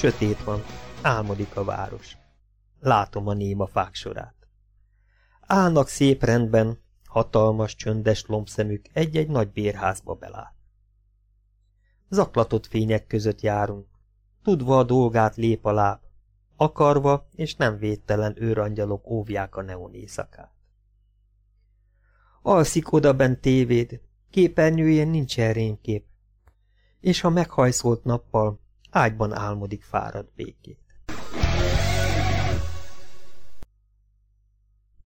Sötét van, álmodik a város. Látom a néma fák sorát. Állnak szép rendben, hatalmas, csöndes lombszemük egy-egy nagy bérházba belát. Zaklatott fények között járunk, tudva a dolgát lép a láb, akarva és nem védtelen őrangyalok óvják a neon éjszakát. Alszik oda bent tévéd, képernyőjén nincs rémkép, és ha meghajszolt nappal, ágyban álmodik fárad békét.